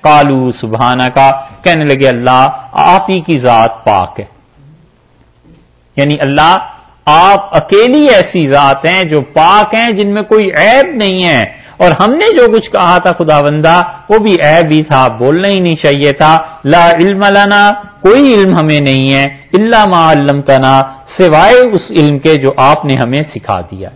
کالو سبحانہ کا کہنے لگے اللہ، آپ ہی کی ذات پاک ہے۔ یعنی اللہ، آپ اکیلی ایسی ذات ہیں جو پاک ہیں جن میں کوئی عیب نہیں ہے۔ اور ہم نے جو کچھ کہا تھا خدا بندہ وہ بھی عیب ہی تھا، بولنا ہی نہیں چاہیے تھا۔ لا علم لنا، کوئی علم ہمیں نہیں ہے۔ اللہ ما علم تنا سوائے اس علم کے جو آپ نے ہمیں سکھا دیا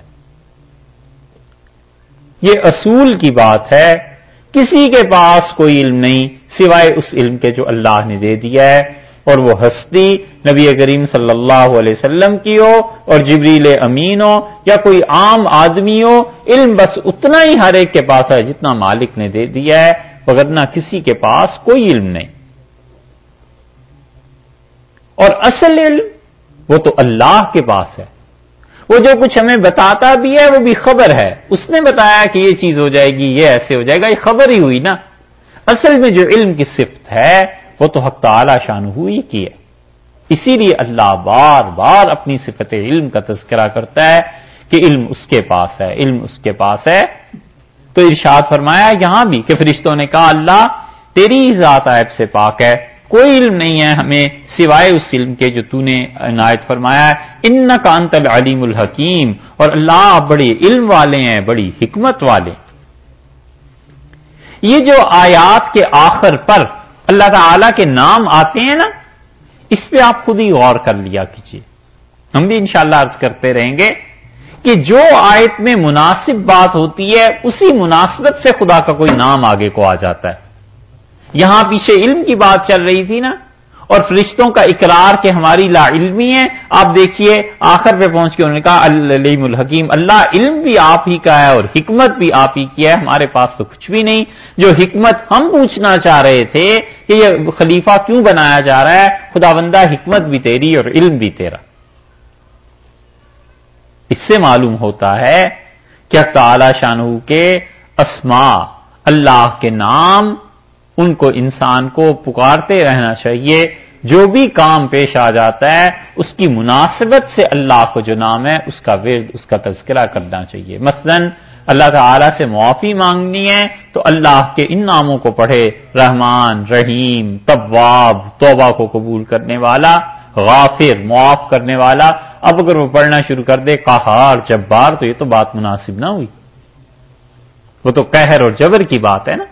یہ اصول کی بات ہے۔ کسی کے پاس کوئی علم نہیں، سوائے اس علم کے جو اللہ نے دے دیا ہے۔ اور وہ ہستی نبی کریم صلی اللہ علیہ وسلم کی ہو اور جبریل امین ہو یا کوئی عام آدمی ہو، علم بس اتنا ہی ہر ایک کے پاس ہے جتنا مالک نے دے دیا ہے وغیرہ کسی کے پاس کوئی علم نہیں۔ اور اصل علم وہ تو اللہ کے پاس ہے۔ وہ جو کچھ ہمیں بتاتا بھی ہے، وہ بھی خبر ہے۔ اس نے بتایا کہ یہ چیز ہو جائے گی، یہ ایسے ہو جائے گا، یہ خبر ہی ہوئی نا۔ اصل میں جو علم کی صفت ہے، وہ تو حق تعالی شان ہوئی کی ہے۔ اسی لیے اللہ بار بار اپنی صفت علم کا تذکرہ کرتا ہے کہ علم اس کے پاس ہے، علم اس کے پاس ہے۔ تو ارشاد فرمایا، یہاں بھی کہ فرشتوں نے کہا، اللہ تیری ذات عیب سے پاک ہے۔ کوئی علم نہیں ہے ہمیں سوائے اس علم کے جو تو نے عنایت فرمایا ہے۔ ان کانت العلیم الحکیم۔ اور اللہ بڑے علم والے ہیں، بڑی حکمت والے یہ جو آیات کے آخر پر اللہ تعالی کے نام آتے ہیں نا، اس پہ آپ خود ہی غور کر لیا کیجیے ہم بھی انشاءاللہ عرض کرتے رہیں گے کہ جو آیت میں مناسب بات ہوتی ہے، اسی مناسبت سے خدا کا کوئی نام آگے کو آ جاتا ہے۔ یہاں پیچھے علم کی بات چل رہی تھی نا اور فرشتوں کا اقرار کہ ہماری لا علمی ہے آپ دیکھیے آخر پہ پہنچ کے انہوں نے کہا علیم الحکیم، اللہ علم بھی آپ ہی کا ہے اور حکمت بھی آپ ہی کی ہے، ہمارے پاس تو کچھ بھی نہیں۔ جو حکمت ہم پوچھنا چاہ رہے تھے کہ یہ خلیفہ کیوں بنایا جا رہا ہے خدا بندہ حکمت بھی تیری اور علم بھی تیرا۔ اس سے معلوم ہوتا ہے کہ تعالی شانو کے اسما اللہ کے نام ان کو انسان کو پکارتے رہنا چاہیے۔ جو بھی کام پیش آ جاتا ہے، اس کی مناسبت سے اللہ کو جو نام ہے، اس کا ورد، اس کا تذکرہ کرنا چاہیے۔ مثلا، اللہ تعالی سے معافی مانگنی ہے، تو اللہ کے ان ناموں کو پڑھے۔ رحمان، رحیم طواب توبہ کو قبول کرنے والا، غافر، معاف کرنے والا۔ اب اگر وہ پڑھنا شروع کر دے کہار جبار، تو یہ تو بات مناسب نہ ہوئی۔ وہ تو قہر اور جبر کی بات ہے نا۔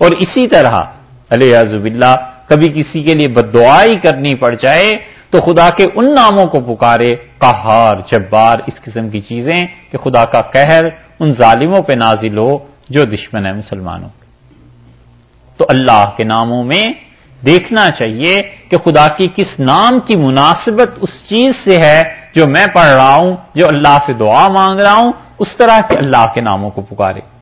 اور اسی طرح علیہ عزب اللہ کبھی کسی کے لیے بدعائی کرنی پڑ جائے تو خدا کے ان ناموں کو پکارے کہار جبار، اس قسم کی چیزیں کہ خدا کا قہر ان ظالموں پہ نازل ہو جو دشمن ہے مسلمانوں کے تو اللہ کے ناموں میں دیکھنا چاہیے کہ خدا کی کس نام کی مناسبت اس چیز سے ہے جو میں پڑھ رہا ہوں، جو اللہ سے دعا مانگ رہا ہوں، اس طرح کے اللہ کے ناموں کو پکارے۔